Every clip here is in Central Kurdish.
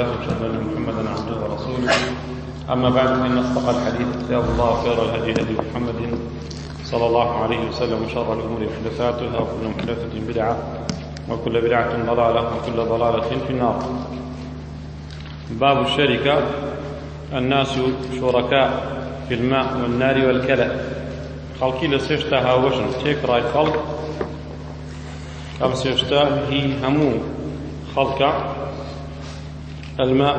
له واشهد ان محمدا عبده ورسوله اما بعد فان اصدق الحديث كتاب الله وخير الهدي هدي محمد صلى الله عليه وسلم وشر الامور محدثاتها وكل محدثه بدعه وكل بدعه ضلاله وكل ضلاله في النار باب الشركه الناس شركاء في الماء والنار والكلى خەڵکی لە سێشتا هاوەژن تێکڕای خەڵک ئەڵسێشتا هی هەموو خەڵکە ئەلمە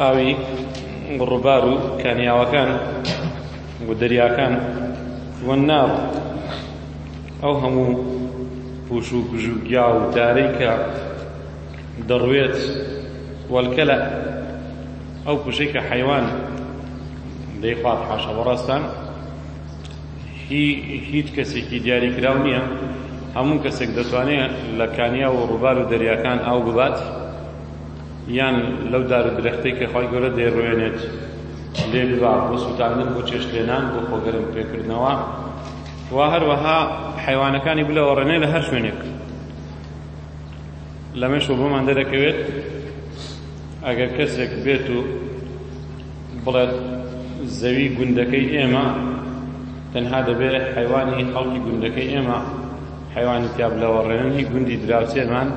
ئاوی ڕووبار و کانیاوەکان و دەریاکان وەنار ئەو هەموو پوش و گژ و گیا و دارەی کە دەڕوێت وەلکەلە ئەو پوشەی کە حەیوان دەیخوات حاشە بەڕاستان هی هیچ کەسێکی دیاریکراو نییە، هەموو کەسێک دەتوانێت لە کانیاو و ڕووبار و دەریاکان ئاو ببات، یان لەو دار و درەختەی کە خوای گەورە دەیڕوێنێت لێ ببا بۆ سووتاندن، بۆ چێشتلێنان، بۆ خۆگەرم پێکردنەوە و هەروەها حەیوانەکانی بلەوەڕێنێ لە هەر شوێنێک. لەمەشەوە بۆمان دەرەکەوێت ئەگەر کەسێک بێت و بڵێت زەوی گوندەکەی ئێمە تەنها دەبێ حەیوانی خەڵکی گوندەکەی ئێمە حەیوانی تیا بلەوەڕێنن هی گوندی دراوسێمان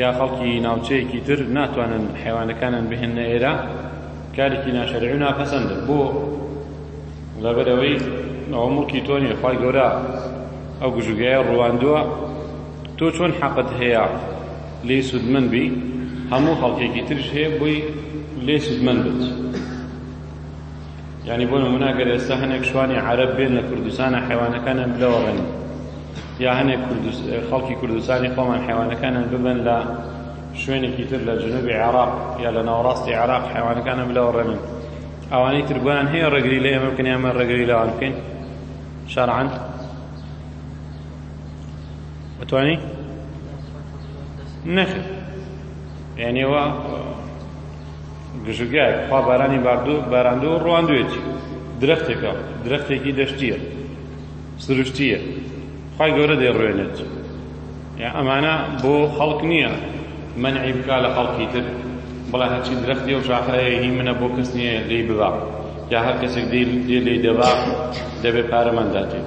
یا خەڵکی ناوچەیەکی تر ناتوانن حیوانەکانن بهێنە ئێرە کارێکی ناشەرعی و ناپەسەندە بۆ لەبەرەوەی ئەوە مڵکی تۆ نیە خی گەورە ئەو گژوگەیە ڕواندووە تۆ چۆن حەقت هەیە لێی سودمەند بی هەموو خەڵکێکی ترش هەیە بۆی لێ سودمەند بێت یعنی بۆ نمونە گەر ئێستا هەنێک شوانی عرب بێن لە کوردستانە حیوانەکانیان بلەوەڕێن یا هەنێک خەڵکی کوردستانی خۆمان حیوانەکانیان ببن لە شوێنێکی تر لە جنوبی عێراق یا لە ناوەڕاستی عێراق حیوانەکانە بلەوەڕێنن ئەوانەی تر بۆیان هەیە ڕێگری لە ئێمە بکەن یامە ڕێگری لەوان بکەین شەرعەن ئەتوانی؟ نەخێر یعنی ئەوە گژوگیایە خوا بارانی باردوو باراندوو ڕواندوێتی درەختێکە درەختێکی دەشتیە سروشتیە خی گەورە دەیڕوێنێت یا ئەمانە بۆ خەڵک نییە منعی بکا لە خەڵکی تر بڵێ هەرچی درەختی و شاخەیە هی منە بۆ کەس نییە لی ببا یا هەر کەسێک دێ لی دەبا دەبێت پارەمەنداتێت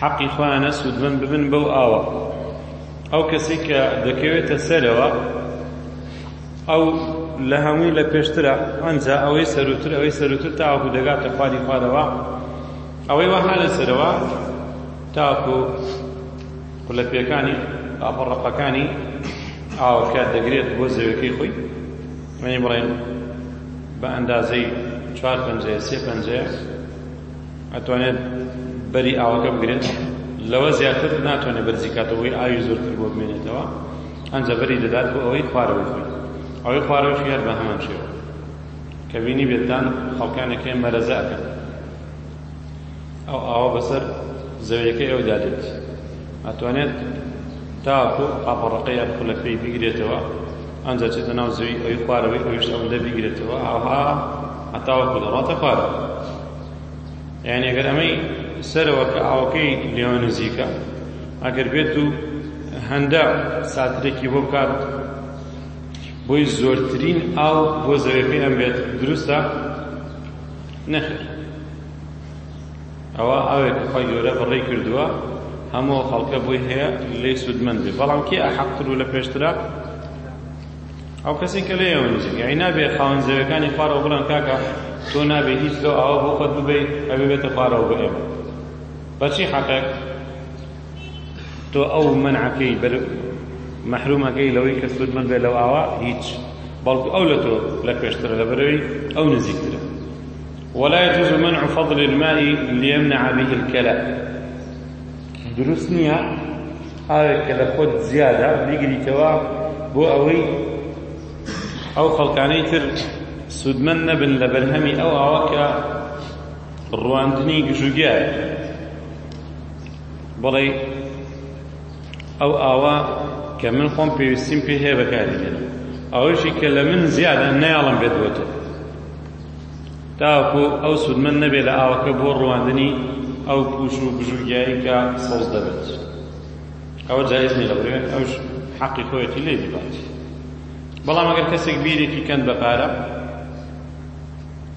حەقی خۆیانە سوودمەند ببن بەو ئاوە ئەو کەسی کە دەکەوێتە سەرەوە ئەو لە هەمووی لە پێشترە ئەنجا ئەوەی سەروتر ئەوەی سەروتر تاوەکو دەگاتە خواری خوارەوە ئەوەی وەها لە سەرەوە تاکو قلە پێەکانی ئاپەڕەقەکانی ئاوەکە دەگرێت بۆ زەوەکەی خۆی منی بڵێن بە ئەندازەی چوار پەنجەیە سێ پەنجەیە ئەتوانێت بەری ئاوەکە بگرێت لەوە زیاتر ناتوانێت بەرزی کاتەوە بۆی ئاوی زۆرتر بۆ بمێنێتەوە ئەنجا بەری دەدات بۆ ئەوەی خوارەوەی خوێ ئەوەی خوارەوەی خوێر بە هەمان شێوە کە بینی بێتدان خەڵکانێکی مەرەزاکەن ئەو ئاوە بەسەر زەویەکەی ئەو دادێت ئەتوانێت تاکو قاپەڕەکەی یان خولەکەی بگرێتەوە ئەنجا چێتە ناو زەوی ئەوی خوارەوەی ئەویش ئەوەندە بیگرێتەوە ئاها هەتاوەکو دەڕاتە خوارەوە یعنی ئەگەر ئەمەی سەرەوە کە ئاوەکەی لێوە نزیکە ئەگەر بێت و هەندە ساترێکی بۆ بکات بۆی زۆرترین ئاو بۆ زەویەکەی ئەم بێت دروستە نەخێر ئەوە ئاوێک کە خوای گەورە بەڕێی کردووە هەموو خەڵکە بۆی هەیە لێی سوودمەند بێ بەڵام کێ ئەحەقتر و لە پێشترا ئەو کەسی کە لێ ئەوەنجێک یعنی نابێ خاوەن زەوەکانی خوارەوە بڵێن کاکە تۆ نابێ هیچ لەو ئاوە بۆ خۆت ببیت ئەبێ بێتە خوارەوە بە ئێمە بەچی حەقێک تۆ ئەو منعەکەی بەر مەحرومەکەی لەوەی کە سوودمەند بێ لەو ئاوە هیچ بەڵکو ئەو لە تۆ لە پێشترە لە بەرەوەی ئەو نزیکترە ولا يجوز منع فضل الماء ليمنع به الكلى دروست نییە ئاوێک کە لە خۆت زیادە بیگریتەوە بۆ ئەوەی ئەو خەڵکانەی تر سوودمەند نەبن لە بەرهەمی ئەو ئاوە کە ڕواندنی گژوگیار بڵێ ئەو ئاوا کە من خۆم پێویستیم پێ هەیە بەکاری دێنم ئەوەشی کە لە من زیادە نەیاڵم بێت بۆتە تاوەکو ئەو سوودمەند نەبێت لە ئاوەکە بۆ ڕواندنی ئەو پوش و بژوگیایی کە سەوز دەبێت ئەوە جایز نیە لەبرێن ئەوش حەقی خۆیەتی لێ ببات بەڵام ئەگەر کەسێک بیرێکی کەند بە پارە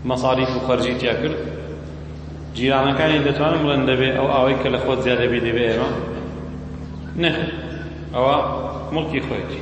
مەساریف و خەرجی تیا کرد جیرانەکانی دەتوانن بڵێن دەبێ ئەو ئاوەی کە لە خۆت زیادەبی دەبێ ئێمە نەخ ئەوە مڵکی خۆیەتی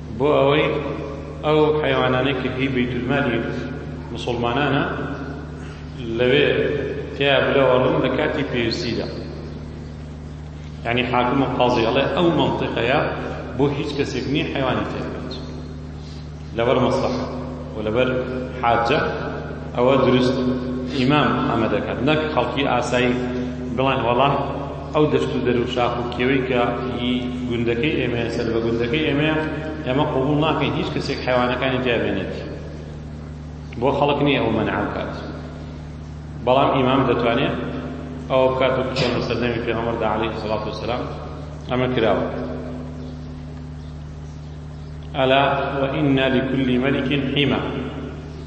بۆ ئەوەی ئەو حەیوانانەی کە هی بەیتولمالی مسوڵمانانە لەوێ تیا بلەوەڕن لە کاتی پێویستیدا یعنی حاکم و قاضی ئەڵێ ئەو منطقەیە بۆ هیچ کەسێک نییە حیوانی تێبێت لەبەر مەسلح و لەبەر حاجە ئەوە دروست ئیمام ئەمە دەکات نەک خەڵکی ئاسایی بڵێن وەڵام ئەو دەشت و دەر و شاخ و کێوەی کە هی گوندەکەی ئێمەیە سەر بە گوندەکەی ئێمەیە ئێمە قبوڵ ناکەین هیچ کەسێک حیوانەکانی تیا بێنێت بۆ خەڵک نییە ئەو مەنع بکات بەڵام ئیمام دەتوانێت ئەوە بکات و بچێن بە سەردەمی پێغەمبەردا عەلەیهی سەڵات وسەلام ئەمە کراوە ئەلا وئین لکل ملک حیما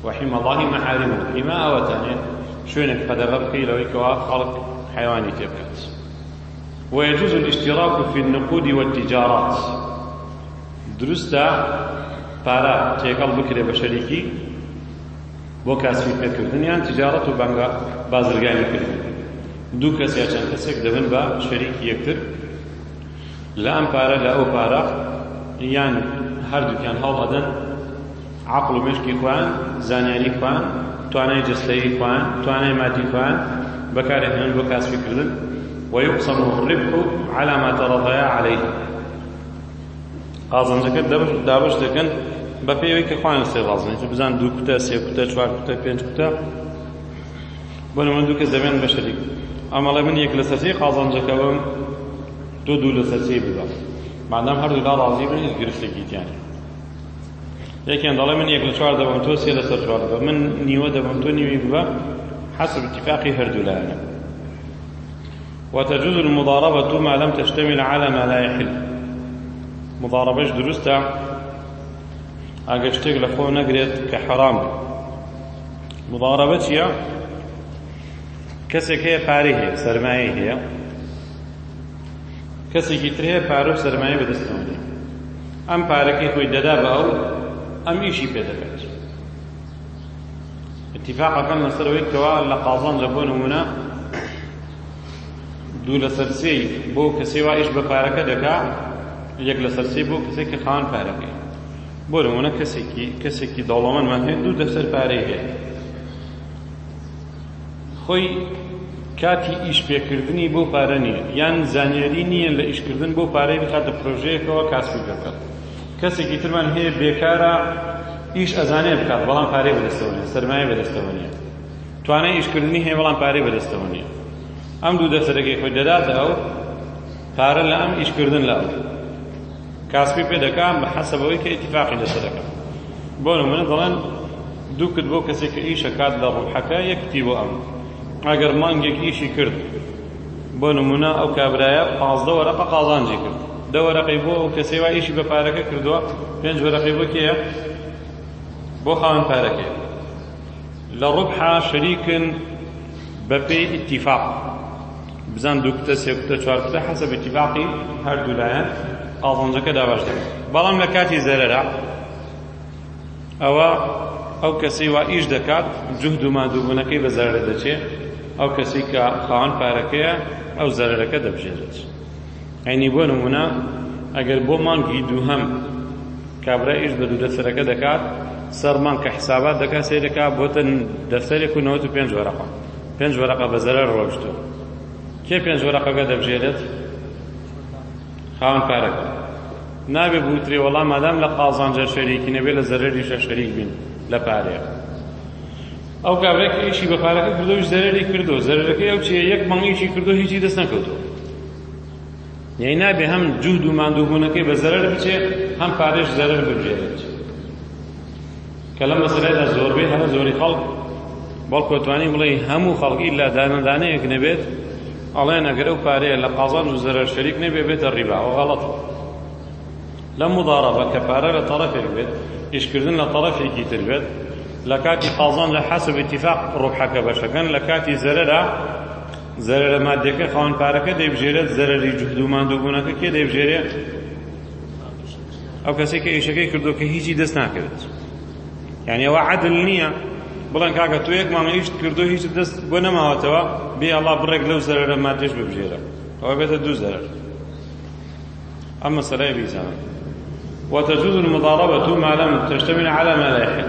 وحیما اللە محارمه حیما ئەوەتانێ شوێنێک قەدەغە بکەی لەوەی کەوا خەڵک حیوانی تێ بکات ويجوز الاشتراك في النقود والتجارات دروستە پارە تێکەڵ بکرێ بە شەریکی بۆ کاسبی پێکردن یان تجارەت و بەنگە بازرگانی کردن دوو کەس یا چەند کەسێک دەبن بە شەریکی یەکتر لە ئەم پارە لە ئەو پارە یان هەردووکیان هەڵ ئەدەن عقل و مشکی خۆیان زانیاری خۆیان توانای جستەیی خۆیان توانای مادی خۆیان بەکارێنن بۆ کاسبی کردن ويقسم الربح على ما ترضيا عليه قازانجەکە دابش دەکەن بە پێوەی کە خوان سێ ڕازنێت بزان دوو کوتە سێ کوتە چوار کوتە پێنج کوتە بۆ نمونە دوو کەس دەبێن بە شەریک ئەم ئەڵێ من یەک لە سەر سێی قازانجەکە بم تۆ دوو لە سەر سێی بدە مادام هەردوولا ڕازی بن هیچ گرفتێکی تیان یەکیان دەڵێ من یەک لە چوار دەبم تۆ سێ لە سەر چوار بە من نیوە دەبم تۆ نیوی ببە حسب اتفاقی هەردوولایەنە وتجوز المضاربة ما لم تشتمل على ما لا يحل مضاربش درسته ئەگەر شتێک لە خۆ نەگرێت کە حەرام مضاربە چیە؟ کەسێک هەیە پارەی هەیە سەرمایەی هەیە کەسێکی تر هەیە پارە و سەرمایە بەدەستەوە نیە ئەم پارەکەی خۆی دەدا بە ئەو ئەم ئیشی پێ دەکات اتفاقەکەن لەسەرەوەی کەوا لە قازان لە بۆ نمونە دوو لە سەرسێ بۆ کەسێ وایش بە پارەکە دەکا یەک لە سەرسێ بۆ کەسێک کە خان پارەکەی بۆ نموونە کەسێکی کەسێکی دەوڵەمەندمان هەیە دوو دەفتەر پارەی هەیە خۆی کاتی ئیش پێکردنی بۆ پارە نییە یان زانیاری نییە لە ئیشکردن بۆ پارەی بخاتە پرۆژەیەکەوە کاسبی دەکات کەسێکی ترمان هەیە بێکارە ئیش ئەزانێ بکات بەڵام پارەی بەدەستەوە نیە سەرمایە بەدەستەوە نیە توانای ئیشکردنی هەیە بەڵام پارەی بەدەستەوە نیە ئەم دوو دەفتەرەکەی خۆی دەداتە ئەو پارە لە ئەم ئیشکردن لە ئەو کاسپی پێ دەکان بە حەسەب ئەوەی کە ئیتیفاقی لەسەر دەکەن بۆ نمونە دەڵێن دوو کت بۆ کەسێک کە ئیشە کات لە ڕوحەکە یەک کتی بۆ ئەم ئەگەر مانگێک ئیشی کرد بۆ نمونە ئەو کابرایە پازدە وەرەقە قازانجی کرد دە وەرەقەی بۆ ئەو کەسێ وای ئیشی بە پارەکە کردووە پێنج وەرەقەی بۆ کێیە بۆ خاوەن پارەکەی لە ڕوبحا شەریکن بەپێی ئیتیفاق بزن دوو کوتە سێ کوتە چوار کوتە حەسەب اتفاقی هەردوو لایەن قازانجەکە دابەش دەکرێت بەڵام لە کاتی زەرەرە ئەوە ئەو کەسەی وا ئیش دەکات جوهد و مادووبوونەکەی بە زەرەرە دەچێت ئەو کەسی کە خاوەن پارەکەیە ئەو زەرەرەکە دەبژێنێت عینی بۆ نمونە ئەگەر بۆ مانگی دووهەم کابرا ئیش بە دوو دەفتەرەکە دەکات سەرمان کە حسابات دەکات سێ دەکات بۆتە دەفتەرێک و 95 وەرەقە پێنج وەرەقە بە زەرەر ڕۆیشتوە کێ پێنج وەرەقەکە دەبژێرێت خاوەن پارەکە نابێ بوترێ وەڵام مادام لە قازانجە شەریکی نەبێ لە زەرەریشە شەریک بین لە پارەیە ئەو کابرێک ئیشی بە پارەکە کردۆش زەرری کردو زەرەکەی ئەو چیە یەک مەنگیشی کردو هیچی دەست نەکەوتو یعنی نابێ هەم جوود و ماندووبوونەکەی بە زەرەر بچێ هەم پارێش زەرەر ببژێرێت کە لەم مەسەلەدا زۆربەی هەمە زۆری خەڵک بەڵکو توانی بڵێ هەموو خەڵک ئیلا دانەدانەیەک نەبێت ئەڵێن ئەگەر ئەو پارەیە لە قازان و زەرەر شەریک نەبێ بێتە ڕیبا و غەڵەت لە مضاربە کە پارە لە طرفێک بێت ئیشکردن لە طرفێکی تر بێت لە کاتی قازان لە حەسب اتفاق ڕوحەکە بەشەکەن لە کاتی زەرەرە زەرەرە مادەکە خاوەن پارەکە دەیبژێرێت زەرەری جوهد و ماندووبوونەکە کێ دەیبژێرێت ئەو کەسەی کە ئیشەکەی کردو کە هیچی دەست ناکەوێت یعنی ئەوە عدل نییە بڵێن کاکە تۆ یەک مانگە ئیشت کردو هیچ دەست بۆ نەماوەتەوە بێ ئەڵا بڕێک لەو زەرەرە مادیش ببژێرە ئەوە بێتە دوو زەرەر ئەم مەسەلەی بیزانە وتجوز المضاربة ما لم تشتمل على ما لا يحل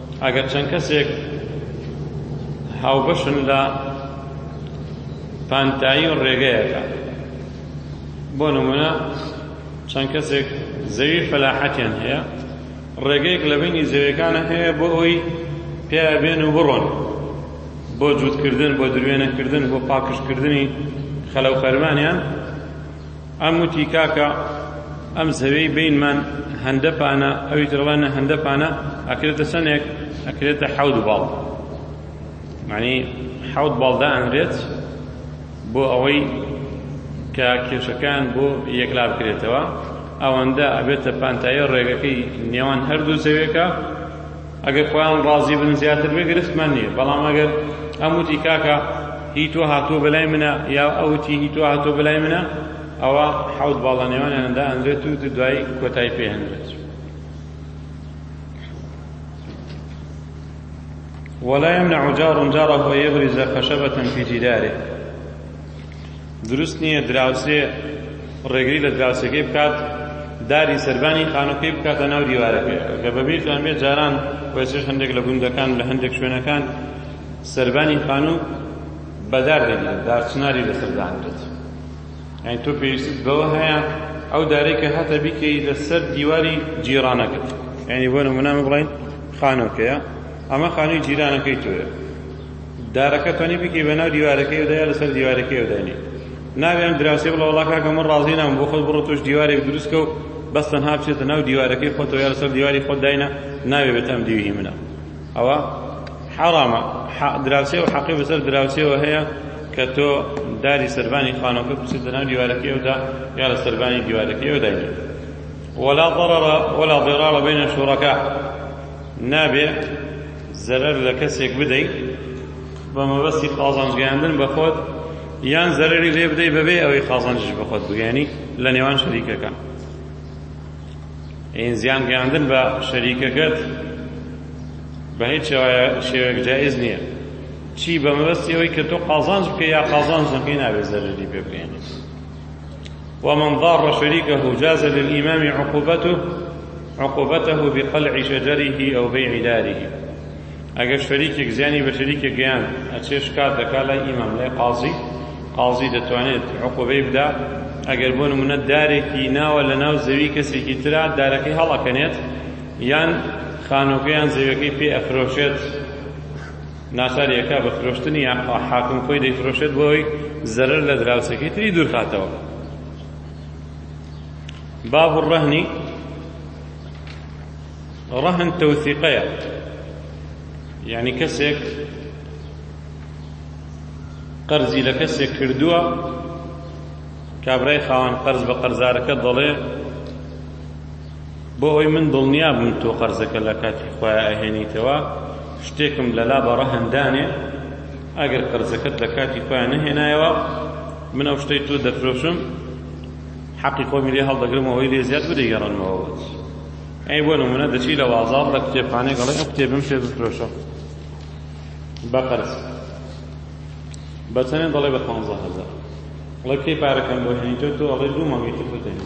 ئەگەر چەند کەسێک هاوبەشن لە پانتایی و ڕێگەیەکە بۆ نمونە چەند کەسێک زەوی فەلاحەتیان هەیە ڕێگەیەک لە بینی زەویەکانە هەیە بۆ ئەوی پێ بێن و بڕۆن بۆ جووتکردن بۆ دروێنەکردن بۆ پاکشکردنی خەلەو خەرمانیان ئەم وتی، کاکە ئەم زەویەی بەینمان هەندە پانە، ئەوی تر ئەڵێ نە هەندە پانە، ئەکرێتە چەندێک؟ ئەکرێتە حەوت باڵ، معنی حەوت باڵ دائەنرێت بۆ ئەوەی کە کێشەکان بۆ یەکلا بکرێتەوە، ئەوەندە ئەبێتە پانتایی ڕێگەکەی نێوان هەردوو زەویەکە، ئەگەر خۆیان ڕازی بن زیاتر بێ گرفتمان نییە بەڵام ئەگەر ئەم وتی کاکە هی تۆ هاتووە بەلای منە یا ئەوتی هی تۆ هاتۆ بەلای منە ئەوە حەوت باڵە نێوانیاندا ئەندرێت و دوای کۆتایی پێهێنرێت ولا يمنع جار جاره يبرز خشبة في جداره دروست نییە دراوسێ ڕێگری لە دراوسێکەی بکات داری سەربانی خانووەکەی بکاتە ناو دیوارەکەی گە بەبیرتان بێت جاران وەچش هەندێک لە گوندەکان لە هەندێک شوێنەکان سەربانی خانوو بەدار دەگرێت دارچناری لەسەر دانرێت ئەین تۆ پێویست بەوە هەیە ئەو دارێک کە هاتە بیکەی لەسەر دیواری جیرانەکەت یعنی بۆ نمونامە بڵین خانۆکەیە ئەمە خانووی جیرانەکەی تۆیە دارەکە تۆنی بکەی بە ناو دیوارەکەی و دەیا لەسەر دیوارەکەی و دانی ناوی ئەم دراوسێ بڵە وڵا کاکە من ڕازی نام بۆ خۆت بڕۆ تۆش دیوارێک دروستکە و بەس تەنها بچێتە ناو دیوارەکەی خۆتەوە یا لەسەر دیواری خۆت داینە ناوێ بێت ئەم دیوی منە ئەوە حەڕامە دراوسێ و حەقی بەسەر دراوسێەوە هەیە کە تۆ داری سەربانی خانۆکە بچێتە ناو دیوارەکەیەوەدا یا لە سەربانی دیوارەکەیەوە داینە ولا ضرر ولا ضرار بين الشركاء نابێ زەرەر لە کەسێک بدەیت بە مەبەستی قازانج گەیاندن بە خۆت یان زەرەری لێ بدەیت بەبێ ئەوەی قازانجیش بە خۆت بگەیەنی لە نێوان شەریکەکان ئین زیان گەیاندن بە شەریکەکەت بە هیچ شێوەیەک جایز نییە چی بە مەبەستی ئەوەی کە تۆ قازانج بکە یا قازانج نەکەی نابێت زەرەری پێ بگەیەنیت ومن ضار شريكه جاز للإمام عقوبته عقوبته بقلع شجره أو بيع داره ئەگەر شەریکێک زیانی بە شەریکە گەیان ئەچێ شکات دەکات لای ئیمام لای قازی قازی دەتوانێت عقوبەی بدا ئەگەر بۆ نمونە دارێکی ناوە لە ناو زەوی کەسێکی ترا دارەکەی هەڵەکەنێت یان خانۆکەیان زەویەکەی پێ ئەفرۆشێت ناچاری ئەکا بە فرۆشتنی یاخوا حاکم خۆی دەیفرۆشێت بۆ ئەوەی زەرەر لە دراوسێکەی تری دوورخاتەوە باب الرهن رهن تەوثیقەیە یعنی کەسێک قەرزی لە کەسێک کردووە کابرای خاوەن قەرز بە قەرزارەکە دەڵێ بۆ ئەوەی من دڵنیا بم تۆ قەرزەکە لە کاتی خۆیا ئەهێنیتەوە شتێکم لەلا بە ڕەهەن دانێ ئەگەر قەرزەکەت لە کاتی خۆیان نەهێنایەوە من ئەو شتەی تۆ دەفرۆشم حەقی خۆمی لێ هەڵدەگرم ئەوەی لێ زیاد بدەگەڕنمەوە ئەی بۆ نمونە دەچی لە وازاڵ لە کتێبخانەی گەڵی ئەو کتێبم پێ بفرۆشە بە قەرز بەچەنێ دەڵێ بە پانزە هەزار وڵی کەی پارەکەم بۆ هێنیتۆ تۆ ئەڵێ دوو مانگی تر بتێنی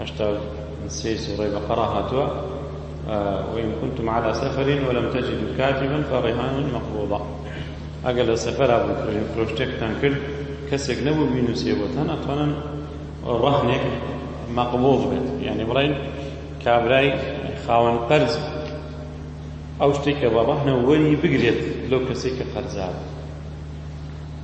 هەشتا و سێ سورەی بەقەڕە هاتووە وإن كنتم على سفر ولم تجدوا كاتبا فرهان مقبوضة ئەگەر لە سەفەرا بوو فرۆشتێکتان کرد کەسێک نەبوو بینوسێ بۆتان ئەتوانن ڕەهنێک مەقبوڵ بێت یعنی بڵین کابرای خاوەن قەرز ئەو شتێکە بە ڕەهنە وەری بگرێت لەو کەسێک کە قەرزار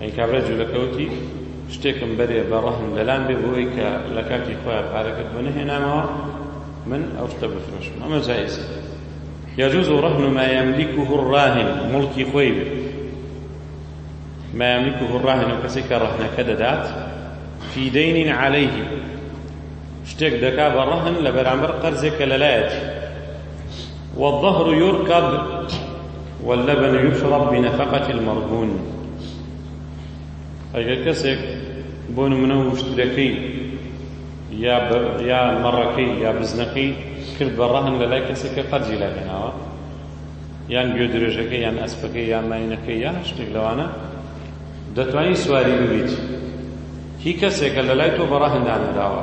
ئەی کابرا جولەکە وتی، شتێکم بەرێ بە ڕەهن لەلام بێ بۆوەی کە لە کاتی خۆیا پارەکەت بۆ نەهێنامەوە من ئەو شتە بفرۆشم ئەمە جائیزە يجوز رهن ما يملكه الراهن ملکی خۆی بێ ما يملكه الراهن و کەسێک کە ڕەهنەکە دەدات في دين عليه شتێک دەکا بە ڕەهن لە بەرامبەر قەرزێک کە لەلایەتی والظهر يركب واللبن يشرب بنفقة المرهون ئەگەر کەسێک بۆ نمونە وشترەکەی یا یا مەڕەکەی یا بزنەکەی کرد بە ڕەهن لە لای کەسێکە قەرجی لای هێناوە یان گوێ درێژەکەی یان ئەسپەکەی یان ماینەکەی یان شتێک لەوانە دەتوانین سواری ببیت هی کەسێکە لە لای تۆ بەڕەهندانراوە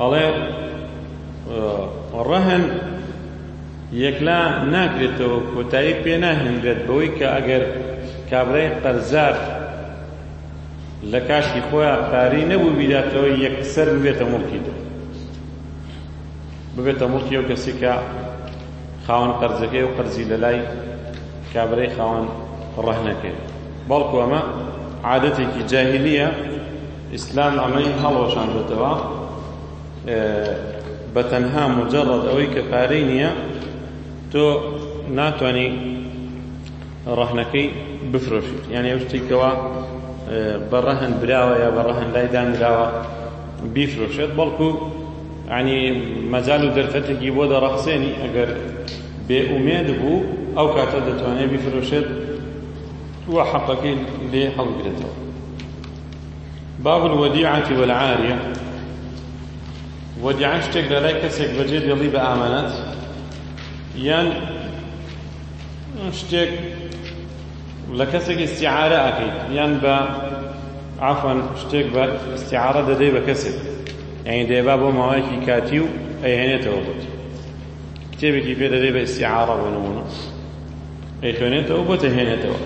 ئەڵێ ڕەهن یەکلا ناکرێتەوە کۆتایی پێ ناهێنرێت بەوەی کە ئەگەر کابرای قەرزار لە کاشی خۆیان پارەی نەبوو بیداتەوە یەکسەر ببێتە مڵکی دە ببێتە مڵکی ئەو کەسی کە خاوەن قەرزەکەی و قەرزی لە لای کابرای خاوەن ڕەهنەکەی بەڵکو ئەمە عادەتێکی جاهلیە ئیسلام ئەمەی هەڵوەشاندۆتەوە بە تەنها مجرد ئەوەی کە پارەی نییە تۆ ناتوانی ڕەهنەکەی بفرۆشیت یان ئەو شتێکەوە بە ڕەهن براوە یا بە ڕەهن لای دانراوە بیفرۆشێت بەڵکو عنی مەجال و دەرفەتێکی بۆ دەڕەخسێنی ئەگەر بێ ئومێد بوو ئەو کاتە دەتوانێت بیفرۆشێت و حەقەکەی لێ هەڵگرێتەوە باب الودیعە والعاریە وەدیعە شتێک لە لای کەسێک بەجێ دێڵی بە ئامانەت یان شتێک لە کەسێک استعارە ئەکەیت یان بە عفان شتێک بە استعارە دەدەی بە کەسێک یعنی دەێبا بۆ ماوەیەکی کاتی و ئەیهێنێتەوە بۆت کتێبێکی پێ دەدەی بە استعارە بۆ نمونە ئەیخوێنێتەوە بۆ دەهێنێتەوە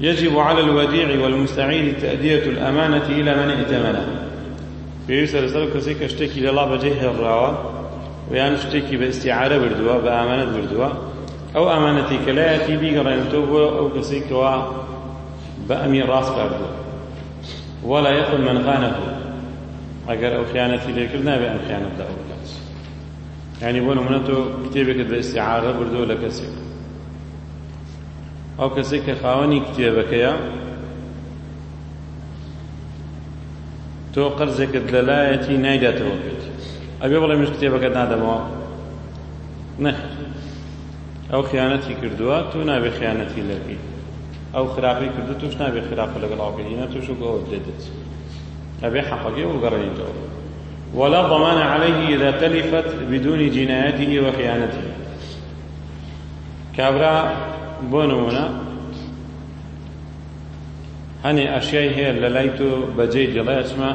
یجب علی الودیع والمستعیر تأدیة الامانة الی من ائتمنه پێویستە لەسەر ئەو کەسەی کە شتێکی لەڵا بەجێ هێڵراوە و یان شتێکی بە ئیسیعارە بردووە بە ئامانەت بردووە ئەو ئامانەتی کە لایەتی بیگەڕێنێتەوە بۆ ئەو کەسەی کەوا بە ئەمی ڕاست کاردووە وەلا یەقل من خانه ئەگەر ئەو خیانەتی لێکرد نابێ ئەم خیانەت لە ئەو بکات یعنی بۆ نمونە تۆ کتێبێکت بە ئیسیعارە بردووە لە کەسێک ئەو کەسەی کە خاوەنی کتێبەکەیە تۆ قەرزێکت لەلایەتی نایداتەوە پێت ئەبێ بڵێ مش کتێبەکەت نادەمەوە نەخ ئەو خیانەتی کردووە تۆ نابێ خیانەتی لەکەی ئەو خراپی کردو توش نابێ خراپە لەگەڵاوکەی نە توش بۆ دێدت ئەبێ حەقەکەی وگەڕێنیتەوە ولا ضمان عليه إذا تلفت بدون جنايته وخيانته کابرا بۆ نمونە هەنێ ئەشیای هەیە لە لای تۆ بەجێ دڵێ ئەچمە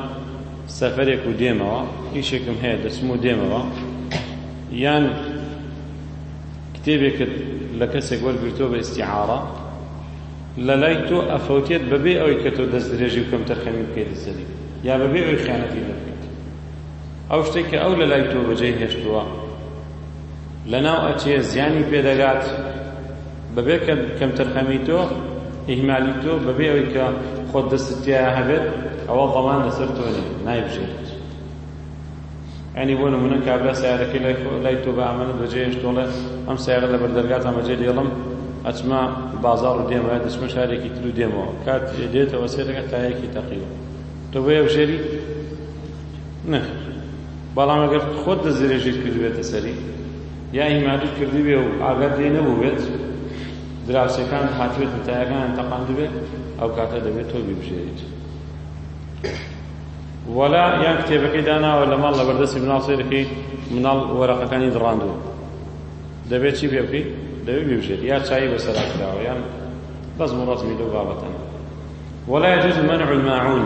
سەفرێک و دێمەوە ئیشێکم هەیە دەچم و دێمەوە یان کتێبێکت لە کەسێک وەرگرتووە بە ئستیعاڕە لە لای تۆ ئەفەوتێت بەبێ ئەوەی کە تۆ دەست درێژی و کەمتەر خەمی بکەیت سەری یا بەبێ ئەوی خیانەتی دەکەیت ئەو شتێک کە ئەو لە لای تۆ بەجێ هێشتووە لەناو ئەچێ زیانی پێ دەگات بەبێ کە کەمتەرخەمی تۆ ئیهمالی تۆ بەبێ ئەوەی کە خۆت دەستت تیا هەبێت ئەوە ضەمان لەسەر تۆ نیە نایبژێت ینی بۆ نمونە کابرا سیارەکەی لای لای تۆ بە ئامانەت بەجێش تۆڵێ ئەم سیارە لە بەردەرگات ئەمەجێ دێڵم ئەچمە بازار و دێمەوە دەچمە شارێکی تر و دێمەوە کات دێتەوە سێ دەگە تایەکی تەقیوە تۆ بۆ یەبژێری نەخێر بەڵام ئەگەر خۆت دەستدرێژیت کردبێتە سەری یا ئیمادوت کردبێ و ئاگات لێ نەبووبێت دراوسێکانت هاتوێت و تایەکانت تەقاندبێت ئەو کاتە دەبێت تۆ ببژێریت وەلا یان کتێبەکەی داناوە لە ماڵ لە بەردەستی مناڵ سێرەکەی مناڵ وەرەقەکانی دڕاندووە دەبێت چی پێ بکەیت دەبێت ببژێت یا چایی بەسەرا کراوە یان بەس مڕەتمی لەو بابەتەن ولا يجوز منع الماعون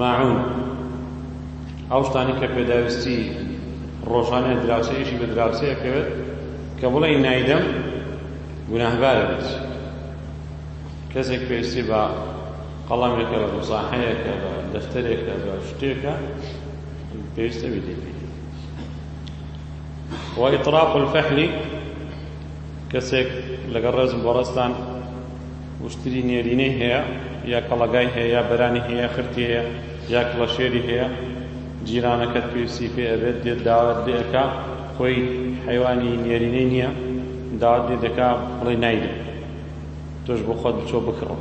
ماعون، ئەو شتانەی کە پێداویستی ڕۆژانەیە، دراوسێ ئیشی بە دراوسێ ئەکەوێت، کە بڵێی نایدەم گوناهبار ئەبیت. کەسێک پێویستی بە قەڵەمێکە، بە مزاحەیەکە، بە دەفتەرێکە، بە شتێکە پێویستە بیدەی پێی. وئیطراق الفحلی کەسێک لەگەڵ ڕێزم بۆ ڕێزتان وشتری نێرینەی هەیە یا کەڵەگای هەیە یا بەرانی هەیە یا خرتی هەیە یا کڵەشێری هەیە جیرانەکەت پێویستی پێ ئەبێت دێت داوات لێ ئەکا خۆی حەیوانی نێرینەی نییە داوات لێ دەکا بڵێ نایدەم تۆش بۆ خۆت بچۆ بکڕە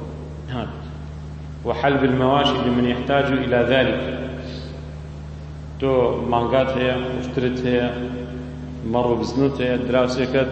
وحلب المواشي لمن يحتاج إلى ذلك تۆ مانگات هەیە وشترت هەیە مەڕ و بزنت هەیە دراوسێکەت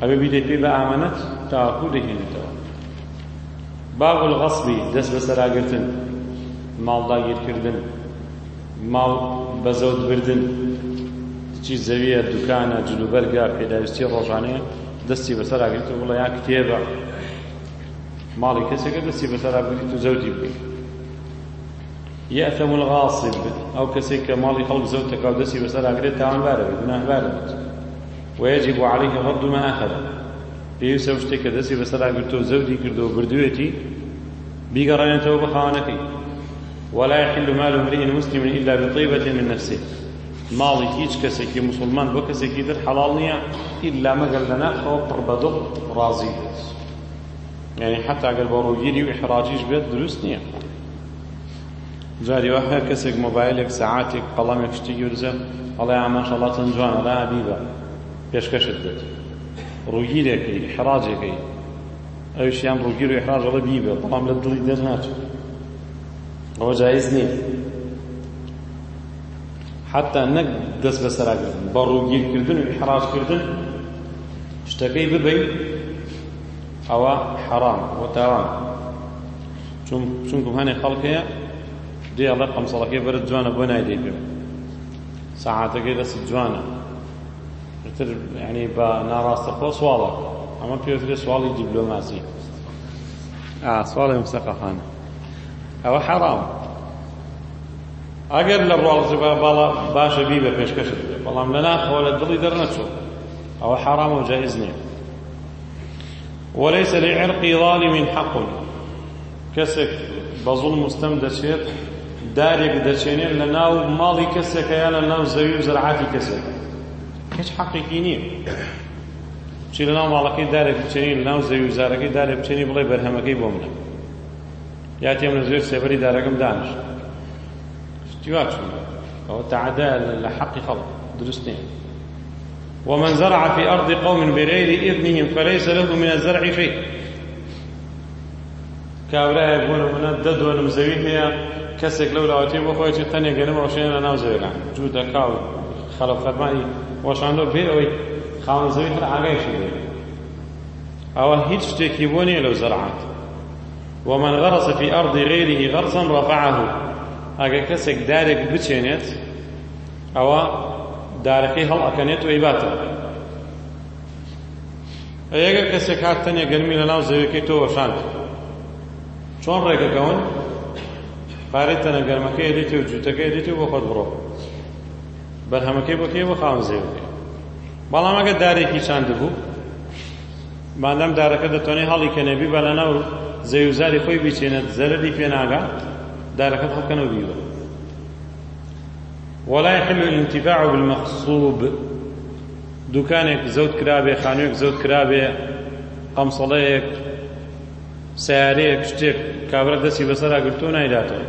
ئەبێ بیدەی پێ بە ئامانەت تاوەکو دەیهێنێتەوە باب الغصبی دەست بەسەراگرتن ماڵداگیرکردن ماڵ بە زەوت بردن چی زەویە دوکانە جلوبەرگە پێداویستی ڕۆژانەیە دەستی بەسەر ئاگرێت و بڵێ یا کتێبە ماڵی کەسێکە دەستی بەسەر ئاگریت و زەوتی بکەیت یەتەم الغاصب ئەو کەسێک کە ماڵی خەڵک زەوت دەکا و دەستی بەسەر ئاگرێت تاوانبارە بێت گوناهبارە بێت ویجب علیه رد ما اخذ پێویستە ئەو شتێک کە دەستی بەسەرا گرتو و زەوتی کردو و بردوێتی بیگەڕێنێتەوە بە خاوەنەکەی ولا يحل مال امرئ مسلم الا بطيبة من نفسه ماڵی هیچ کەسێکی مسلمان بۆ کەسێکی تر حەڵاڵ نییە ئیلا مەگەر لە ناخەوە پڕ بە دڵ ڕازی بێت یعنی حتا گەر بە ڕووگیری و ئحراجیش بێت دروست نییە جاری وا هەر کەسێک مۆبایلێک سەعاتێک قەڵەمێک شتێکی وردە ئەڵێ ماشەڵڵا چەند جوانە لا بیبە پێشکەشت بێت ڕووگیرێکی حراجێکەی ئەوشیان ڕووگیر و حراژەڵە بیبە بەڵام لە دڵی دەرناچێت ئەوە جایز نییە حتا نەک دەست بەسەراگرن بە ڕووگیرکردن و حراجکردن شتەکەی ببین ئەوە حەرام وە تاوان چونکم هەنێ خەڵک هەیە دێ ئەڵێ قەمسەڵەکەی بەرت جوانە بۆ نایدەی پێ سەعاتەکەی دەست جوانە تر ینی بە ناڕاستەخۆ سواڵە ئەمە پێوترێ سواڵی دیبلۆماسی سواڵی مسەقەخان ئەوە حەڕام ئەگەر لە ڕواڵزبا باڵا باشە بی بە پێشکەشت بەڵام لە ناخەوە لە دڵی دەرنەچوو ئەوە حەڕامە و جایز نییە وليس لعرق ظالم حق کەسێک بە زوڵم و ستەم دەچێت دارێک دەچێنێت لە ناو ماڵی کەسێکە یا لە ناو زەوی و زەرعاتی کەسێک هیچ حەقێکی نییە چی لە ناو ماڵەکەی دارێک بچێنی لە ناو زەوی و زارەکەی دارێک بچێنی بڵێ بەرهەمەکەی بۆ منە یاتیم لە زێر سێبەری دارەکەم دانش فتیوا چون ئەوە تەعدا لە حەقی خەڵک دروست نییە ومن زرع فی ارض قوم بغیر اذنهم فلیس له من الزرع شیء کابرایەک بۆ نمونە دە دۆنم زەوی هەیە کەسێک لەو لاوەتی بۆ خۆیەتی تەنێ گەنم ئەوشێنە لە ناو زەوێکان جوو دەکا و خەڵەو فەرمانی وەشاندۆ بێ ئەوەی خاوەن زەوی هەر ئاگایشی بێ ئەوە هیچ شتێکی بۆ نییە لەو زەرعات ومن غرس في أرض غيره غرسا رفعه ئەگەر کەسێک دارێک بچێنێت ئەوا دارەکەی هەڵئەکەنێت و ئەیباتەوە. ئەی ئەگەر کەسێک هات تەنێ گەرمی لەناو زەویەکەی تۆ وەشاند، چۆن ڕێگەکەون؟ پارەی تەنە گەرمەکەی ئەدەیتێ و جووتەکەی ئەدەیتێ و بۆ خۆت بڕۆ. بەرهەمەکەی بۆ کێ؟ بۆ خاوەن زەویەکەی. بەڵام ئەگەر دارێکی چاندبوو، مادام دارەکە دەتوانێت هەڵیکەنێ بیبە لەناو زەوی و زاری خۆی بیچێنێت، زەرەری پێناگا، دارەکەت هەڵکەنە و بیبە. ولا يحل الانتفاع بالمغصوب دوکانێک زەوت کرابێ خانوێک زەوت کرابێ قەمسەڵەیەک سیارەیەک شتێک کابرا دەستی بەسەرا گرتۆ نایداتەوە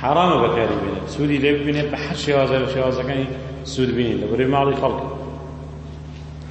حرامە بەکاری بێنێت سوودی لێ ببینێت بە هەر شێوازە لە شێوازەکانی سوودبینی لە بەرەی ماڵی خەڵک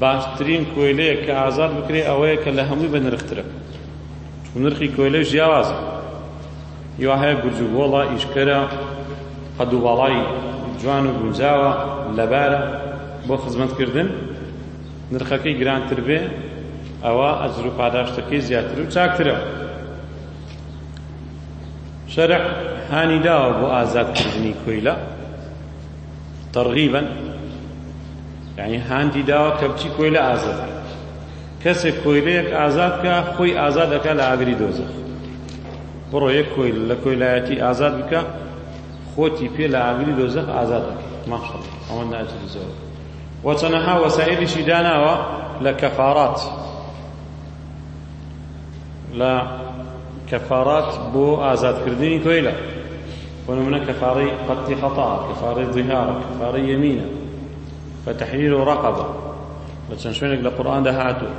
باشترین کۆیلەیەک کە ئازاد بکرێ ئەوەیە کە لە هەمووی بە نرخترە چون نرخی کۆیلەش جیاوازە یوا هەیە گورج و گۆڵە ئیشکەرە قەد و باڵای جوان و گونجاوە لەبارە بۆ خزمەتکردن نرخەکەی گرانتر بێ ئەوە ئەجر و پاداشتەکەی زیاتر و چاکترە شەرع هانی داوە بۆ ئازادکردنی کۆیلە تەڕغیبەن یانی هاندی داوە کەبچی کۆیلە ئازاد بکات کەسێک کۆیلەیەک ئازاد بکا خۆی ئازاد ئەکا لە ئاگری دۆزەخ بڕۆ یەک کۆیل لە کۆیلایەتی ئازاد بکە خۆتی پێ لە ئاگری دۆزەخ ئازاد بکە ماشڵ ئەوە ناجری زۆر وەچەنەها وەسائلیشی داناوە لە کەفارات لە کەفارات بۆ ئازاد کردنی کۆیلە بۆ نمونە کەفارەی قەتی خەتا کەفارەی ظهار کەفارەی یەمینە فتحریر و رقبە لە چەند شوێنێک لە قورئاندا هاتوو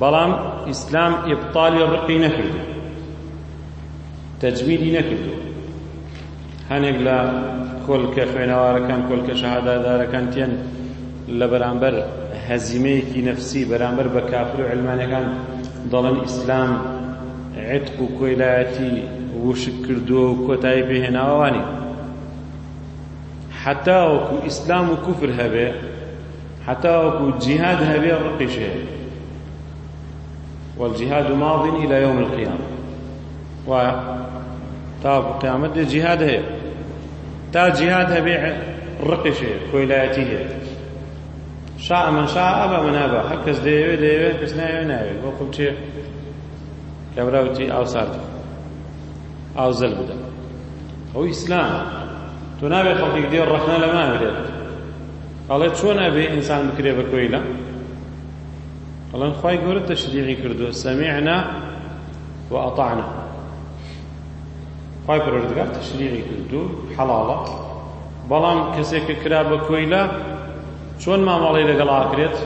بەڵام ئیسلام ئبطالی ڕقی نەکردو تەجمیدی نەکردو هەنێک لە کۆلکە خوێنەوارەکان، کۆلکە شەهادادارەکان تێن لە بەرامبەر هەزیمەیەکی نەفسی بەرامبەر بە کافر و عەلمانیەکان دەڵێن ئیسلام عتق و کۆیلایەتی وشک کردووە و کۆتایی پێهێناوە وانی حتا وەکو ئیسلام و کوفر هەبێ حتا وەکو جیهاد هەبێ ڕقیش هەیە والجهاد ماض إلى يوم القيامة و تاوەکو قیامەت دێ جیهاد هەیە تا جیهاد هەبێ ڕقیش هەیە کۆیلایەتی هەیە شا ئەمە شا ئەبا منابا هەر کەس دەیەوێ دەیەوێ کەس ناوێ ناوێ بۆ خۆم چێ کابراوتی ئاو سارد ئاو زەل بدە ئەو ئیسلام تۆ نابێ خەڵکێک دێ ڕەخنە لەما بدێت ئەڵێ چۆن ئەبێ ئینسان بکرێ بە کۆیلە ئەڵێن خی گەورە تەشریعی کردو سەمیعنا وأطعنا خوای پەروەردگار تەشریعی کردو حەڵاڵە بەڵام کەسێک کە کرا بە کۆیلە چۆن مامەڵەی لەگەڵ ئاکرێت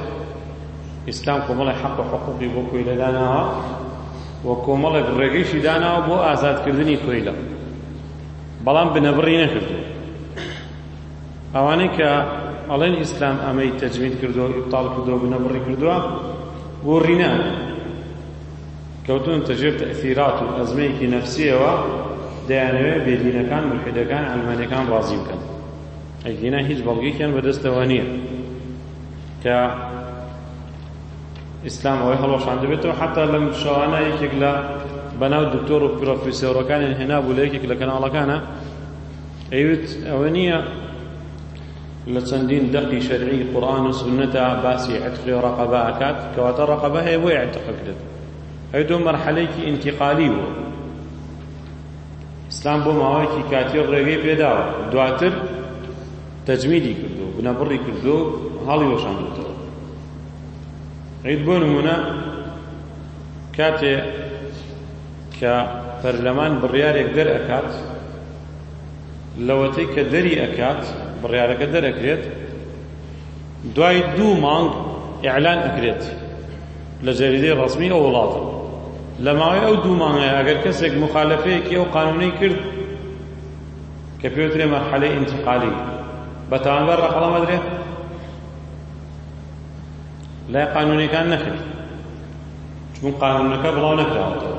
ئیسلام کۆمەڵی حەق و حقوقی بۆ کۆیلە داناوە و کۆمەڵێک ڕێگەیشی داناوە بۆ ئازادکردنی کۆیلە بەڵام بنەبڕی نەکردو ئەوانەی کە ئەڵێن ئیسلام ئەمەی تەجوید کردو ئیبتاڵ کردو بنەبڕی کردووە بۆ ڕینان کەوتوونەتە ژێر تەئثیرات و ئەزمەیەکی نەفسییەوە دەیانەوێت بێدینەکان مولحیدەکان عەلمانیەکان ڕازی بکەن ئەگینا هیچ بەڵگەیەکیان بەدەستەوە نییە کە ئیسلام ئەوەی هەڵۆشان دەبێتەوە حتا لەم شەوانە یەکێک لە بەناو دکتۆر و پرۆفیسۆرەکانیان هێنابوو لە یەکێک لە کەناڵەکانە ئەیوت ئەوە نییە لە چەندین دەقی شەرعی قورئان و سوننەتا باسی عتق رقبە ئەکات کەواتە رقبە هەیە بۆیە عتق کرد ئەوی دوو مەرحەلەیەکی ئینتیقالی بوو ئیسلام بۆ ماوەیەکی کاتی ڕێگەی پێداوە دواتر تەجمیدی کردو بنەبڕی کردو هەڵی وەشاندوتەوە عید بۆ نمونە کاتێ کە پەرلەمان بڕیارێک دەرئەکات لەوەتەی کە دەری ئەکات بڕیارەکە دەرئەکرێت دوای دوو مانگ ئیعلان ئەکرێت لە جەریدەی ڕەسمی ئەو وڵاتە لە ماوەی ئەو دوو مانگەیە ئەگەر کەسێک مخالفەیەکی ئەو قانونەی کرد کە پێوترێ مەرحەلەی ئینتقالی بە تاوانبار ڕەقەڵەمەدرێ لای قانونەکان نەکرد چون قانونەکە بڵاو نەکراوەتەوە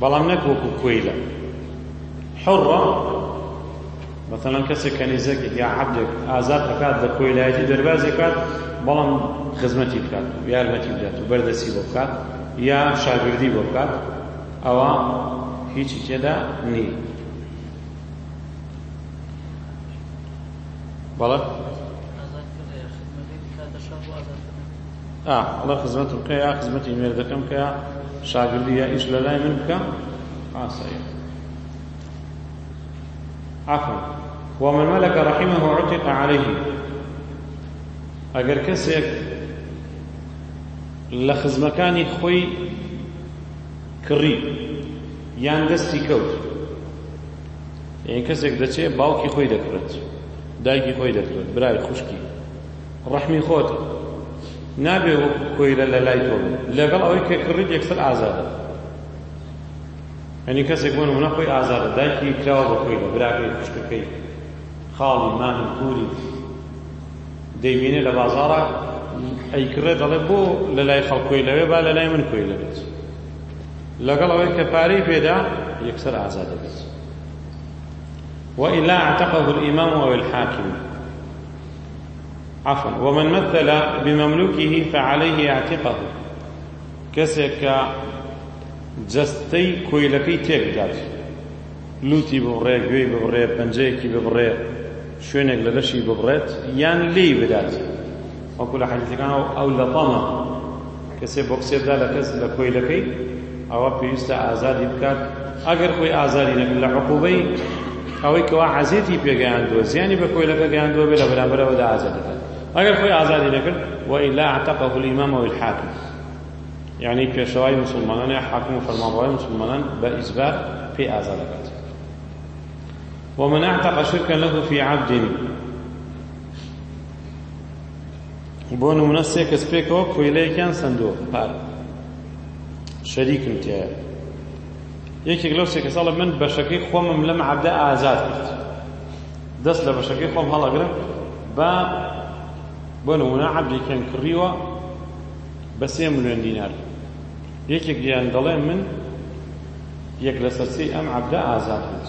بەڵام نەک وەکو کۆیلە حڕە مەتەلەن کەسێک کەنیزەکێک یا عەبدێک ئازاد بکات لە کۆیلایەتی دەربازی بکات بەڵام خزمەتی بکات و یارمەتی بدات و بەردەسی بۆ بکات یا شاگردی بۆ بکات ئەوە هیچی تێدا نی بەڵێ ئا ئەڵێ خزمەتم کە یا خزمەتی مێردەکەم کە شاگردی یا ئیش لە لای من بکە ئاسایی عفوا ومن ملك رحمه عتق عليه ئەگەر کەسێک لە خزمەکانی خۆی کڕی یان دەستی کەوت یعنی کەسێک دەچێت باوکی خۆی دەکرێت دایکی خۆی دەکرێت برای خوشکی ڕەحمی خۆت نابێ وەکو کۆیلە لەلای تۆ بێ لەگەڵ ئەوەی کە کڕیت یەکسەر ئازادە یعنی کەسێک بۆ نمونە خۆی ئازادە دایکی کراوە بە کۆیلە براکەی خوشکەکەی خاڵی مامی پوری دەیبینێ لە بازاڕە ئەیکڕێ دەڵێ بۆ لە لای خەڵکۆی لەوێ با لە لای من کۆی لەبێت لەگەڵ ئەوەی کە پارەی پێدا یەکسەر ئازاد دەبێت وإلا اعتقه الإمام أو الحاكم عفوا ومن مثل بمملوکه فعليه اعتقه کەسێک کە جەستەی کۆیلەکەی تێکدات لوتی ببڕێ گوێی ببڕێ پەنجەیەکی ببڕێ شوێنێک لە لەشی ببڕێت یان لێی بدات وەکو لە حەدیثەکان ئەو لەطەمە کەسێ بۆکسێ بدا لە کەس لە کۆیلەکەی ئەوا پێویستە ئازادی بکات ئەگەر خۆی ئازادی نەکرد لە عقوبەی ئەوەی کەوا عەزێتی پێگەیاندووە زیانی بە کۆیلەکە گەیاندووە بێ لە بەرامبەرەوەدا ئازادەکات ئەگەر خۆی ئازادی نەکرد وئیلا اعتقه الامام او الحاکم یعنی پێشەوای مسلمانان یا حاکم و فەرمانڕەوای مسلمانان بە ئیجبار پێی ئازادەکات ومن اعتق شركا له في عبد بۆ نمونە سێ کەس پێکەوە کۆیلەیەکیان سندووە پار شەریکن تیایە یەکێک لەو سێ کەسەڵە من بەشەکەی خۆمم لەم عەبدە ئازاد کرد دەست لە بەشەکەی خۆم هەڵەگرم با بۆ نمونە عەبدێکیان کڕیوە بە سێ ملیۆن دینار یەکێک گیان دەڵێ من یەک لە سەرسی ئەم عەبدە ئازاد بێت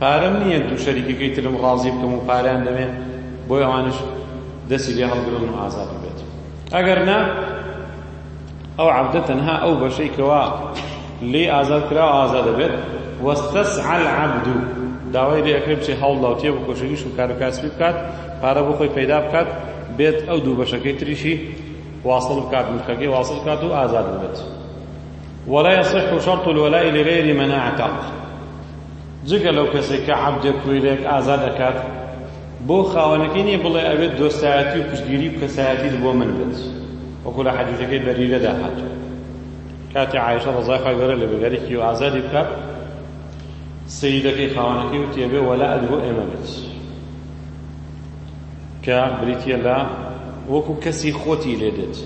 پارەم نیە دوو شەریکەکەی ترم ڕازی بکەم و پارەیان دەمێ بۆی ئەوانیش دەسی لێ هەڵگرن و ئازاد ببێت ئەگەر نا ئەو عەبدە تەنها ئەو بەشەی کەوا لێی ئازاد کرا و ئازاد دەبێت وەستەسعە العەبدو داوای لێ ئەکرێ بچێ هەوڵدا و تێ بکۆشەریش و کار و کاسبی بکات پارە بۆ خۆی پەیدا بکات بێت ئەو دوو بەشەکەی تریشی واصل بکات ملکەکەی واصل بکات و ئازاد ببێت ولا يصح شرط الولاء لغير من اعتق جگە لەو کەسەی کە عەبدێ کویلێک ئازاد ئەکات بۆ خاوەنەکەی نیە بڵێ ئەوێت دۆستایەتی و پشتگیری و کەسایەتیت بۆ من بێت وەکو لە حەدیثەکەی بەریرەدا هاتو کاتی عایشە ڕزای خۆی گەورە لە بگەرێکی و ئازادی بکات سیدەکەی خاوەنەکەی و تێبێ وەلا ئەد بۆ ئێمە بێت کە بریتە لە وەکو کەسی خۆتی لێ دێت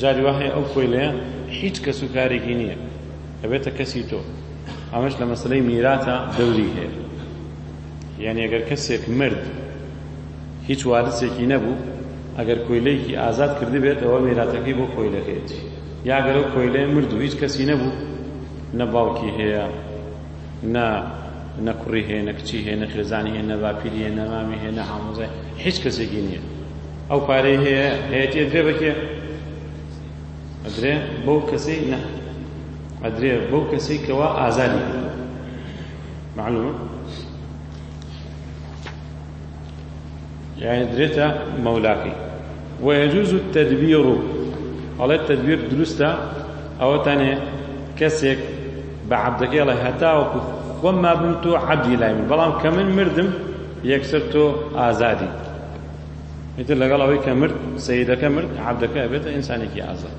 جاری وهەیە ئەو کۆیلەیە هیچ کەس و کارێکی نییە ئەبێتە کەسی تۆ ئەمەش لە مەسەلەی میراتا دەوری هەیە یانی ئەگەر کەسێک مرد هیچ وارسێکی نەبوو ئەگەر کۆیلەیەکی ئازاد کردبێت ئەوە میراتەکەی بۆ کۆیلەکەیەتی یاگەرە و کۆیلێ مرد و هیچ کەسی نەبوو نە باوکی هەیە نە نە کوڕی هەیە نە کچی هەیە نە خێزانی هەیە نە باپیری هەیە نە مامی هەیە نە حامۆزای هیچ کەسێکی نییە ئەو پارەی هەیە هەیەتی درێ بەکێ ئەدرێ بەو کەسەی نە ئەدرێ بەو کەسەی کەوا ئازادی کردووە معلومە يعني درێتە مەولاکەی ويجوز التدبير ئەڵێ تدبير دروستە ئەوەتانێ کەسێک بە عبدەکەی ئەڵێ هەتاوەکو خۆم مابوو تۆ عبدی لای من بەڵام کە من مردم یەکسەر تۆ ئازادی ئیتر لەگەڵ ئەوەی کە مرد سیدەکە مرد عبدەکە بێتە ئینسانێکی ئازاد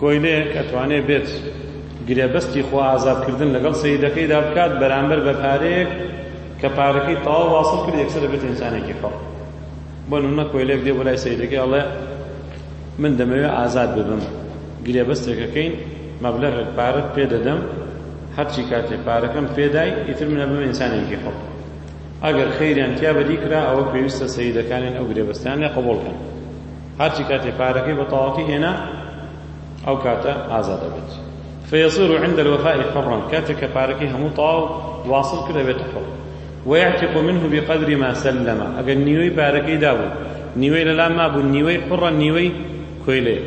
کۆیلەیەک ئەتوانێ بێت گرێبەستی خۆ ئازاد کردن لەگەڵ سەیدەکەیدا بکات بەرامبەر بە پارەیەک کە پارەکەی تەواو واصل کرد یەکسەر بێت ئینسانێکی حڕ بۆ نمونە کۆیلەیەک دێ بۆ لای سەیدەکەی ئەڵێ من دەمەوێت ئازاد ببم گرێبەستێکەکەین مەبلەغێک پارەت پێ دەدەم هەرچی کاتێ پارەکەم پێدای ئیتر منە بم ئینسانێکی حڕ ئەگەر خەیریان تیا بەدی کرا ئەوە پێویستە سەیدەکانیان ئەو گرێبەستانە قبولکەن هەرچی کاتێ پارەکەی بە تەواوەتی هێنا ئەو کاتە ئازاد ئەبێت فیصیر عند الوفاء حرا کاتێک کە پارەکەی هەموو تەواو واصل کرد ئەبێتە حڕ ويعتق منه بقدر ما سلم ئەگەر نیوەی پارەکەی دابوو نیوەی لەلا مابوو نیوەی حڕە نیوەی کۆیلێ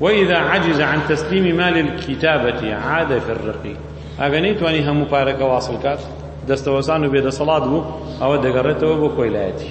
وإذا عجز عن تسليم مال الكتابة عاد في الرق ئەگەر نەیتوانی هەموو پارەکە واصل کات دەستەوەسان و بێدەسەڵات بوو ئەوە دەگەڕێتەوە بۆ کۆیلایەتی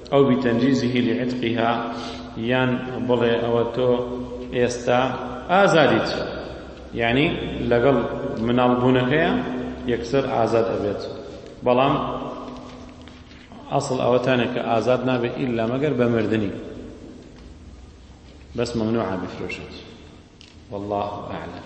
او بتنجیزه لعتقها یان بڵێ ئەوە تۆ ئێستا ئازادیت یانی لەگەڵ مناڵ بوونەکەیە یەکسەر ئازاد ئەبێت بەڵام ئەسڵ ئەوەتانێک کە ئازاد نابێت ئیلا مەگەر بە مردنی بەس ممنوعە بفرۆشێت والله اعلم